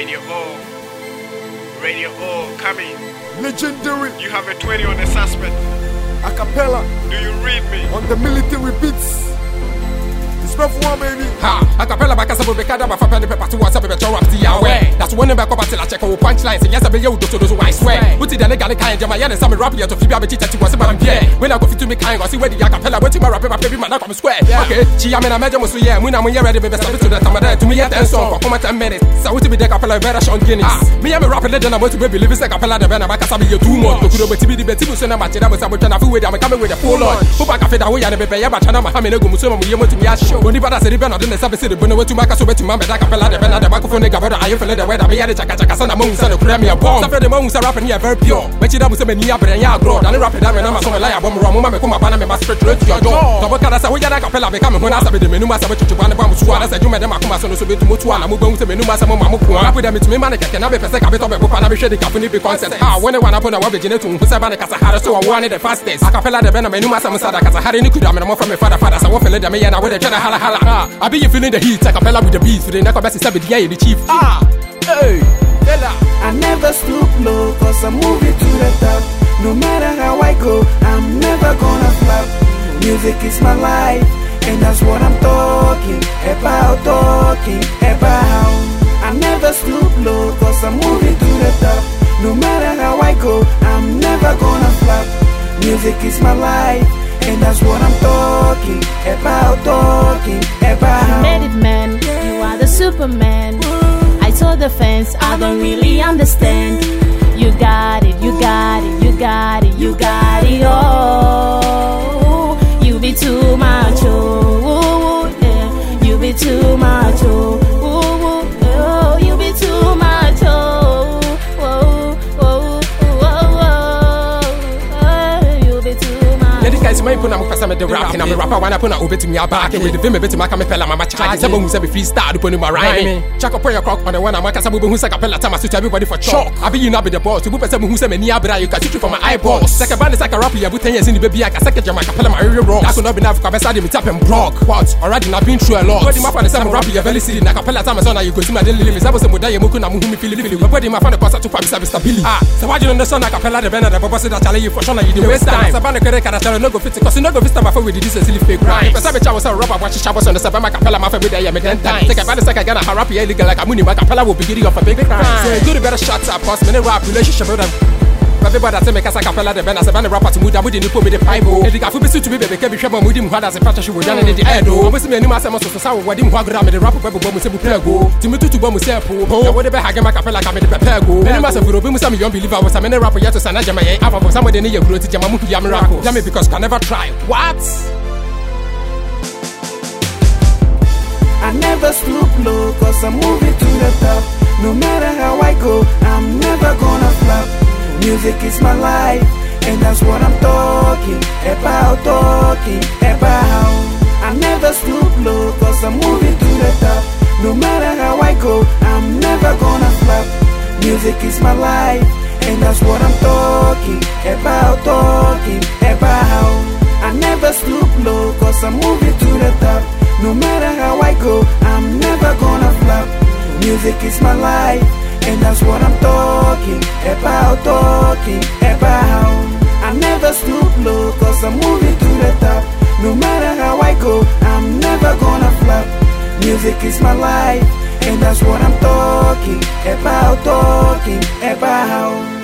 Radio O. Radio O, coming. Legendary You have a 20 on the suspect. a cappella Do you read me? on the military beats. One baby. Ha, acapella bakasa bo bekada ba fapa de pepa to whatsapp be chora pti yawe. That's one ba kwa till I check on punchlines and yes I be yo do so do I swear. Uti da nigga kind jama ya some rap ya to fi be chita to was ba mpie. When I go fit to me kind go where the acapella wait my rap my baby man come square. Okay, chi ya me na meje mo so yeah, mu na mu ya ready be stop to the tamada to me ya 10 song for come 10 minutes. So uti be the acapella better Sean Guinness. Me ya me rap legend I'm to be believe say acapella the bena bakasa be you too much. Okudo be tibi di be tibu so na ma sa bo twana fi we am coming with the full on. Who back after that we ya be be ya ba chana ma ha me na go mu so mo ye mo to me ya show. Oni bada the bena the sabe say the bono wetu maka so beti mama da capella the bena the microphone nigga brother ayo fele the weather me ya the chaka chaka sana mo unsa the premier bomb. Sabe the mo unsa rapping here very pure. Me chida mo say me ni abere ya grow. Dan rap me na ma so me lie bomb ro mo ma me kuma bana me ma straight to your door. Double kada say we ya da capella be come ho na sabe the menu ma sabe chuchu bana ba mo so ala say jume so no so beti mo tu ala mo gbe say menu ma say mo ma mo ko. Rap them to me man keke na be pese ka be to be ko na be hwe the cafe ni be concept. Ah when one upon a wa be jine to hu say bana kasa hare so I want the fastest. Acapella the bena menu ma say mo sada kasa hare ni kuda me na mo from me father father say wo fele the me ya na we the try hala hala. Ah I be you feeling the heat acapella with the beat. So the neck best sabe the the chief. Ah hey Bella. I never stoop low, cause I'm moving to the top. No matter how I go, I'm never gonna flop. Music is my life, and that's what I'm talking about, talking about. I never stoop low, cause I'm moving to the top. No matter how I go, I'm never gonna flop. Music is my life, and that's what I'm talking about, talking about. You made it, man. You are the Superman. I told the fans I don't really understand. You got my pesa me the rap na me rapper wana puna obetumi abake with the vim beti maka me pela mama charge sabo hu se be freestyle do ma rhyme check up your crock on the one am aka sabo hu se capella time suit everybody for chalk. I be you not be the boss you pesa hu se me ni abra you can shoot from my eyeballs. second band a rapper you put 10 years in the baby aka second jama capella my real wrong I could not be besa de me tap and broke what? Already not been through a lot. Body for the same rapper you very silly na capella time so now you go see my daily sabo se mo die mo na mo hu me feel feel body for the cost to pa bisa bisa billy ah. So why you understand na capella the band the boss that challenge you for sure na you dey waste time. sabana kere kada challenge no go fit cause no go fit stand my with this silly fake rhyme. Pesa be chawo say rubber watch chabos on the seven my capella my with there me ten times. Take a bad second gonna rap illegal like a money my capella will be giddy off a big crime. So do the better shots up cause me rap relationship with them. Everybody say me kasa capella the bena seven rapper to muda mudi ni po me the pipe. E diga fu be suit me be ke bi hweba mudi mu hada se pressure wo dane the head o. Obo se me anim asem so so sa wo wadi mu agra me the rap be bo mu se bu plego. Ti me tutu bo mu se po. E wo de be hage my capella ka me the plego. Anim asem furo bi mu say me young believer was a me rapper yet to sana jama ye. Afa for somebody ni ye grow ti jama mu ya miracle. Jama because can never try. What? I never stoop low, cause I'm moving to the top. Is my life, and that's what I'm talking about, talking about. I never stoop low, cause I'm moving to the top. No matter how I go, I'm never gonna flop. Music is my life, and that's what I'm talking about, talking about. I never stoop low, cause I'm moving to the top. No matter how I go, I'm never gonna flop. Music is my life, and that's what I'm talking talking about talking about. I never stoop low, cause I'm moving to the top. No matter how I go, I'm never gonna flop. Music is my life, and that's what I'm talking about, talking about.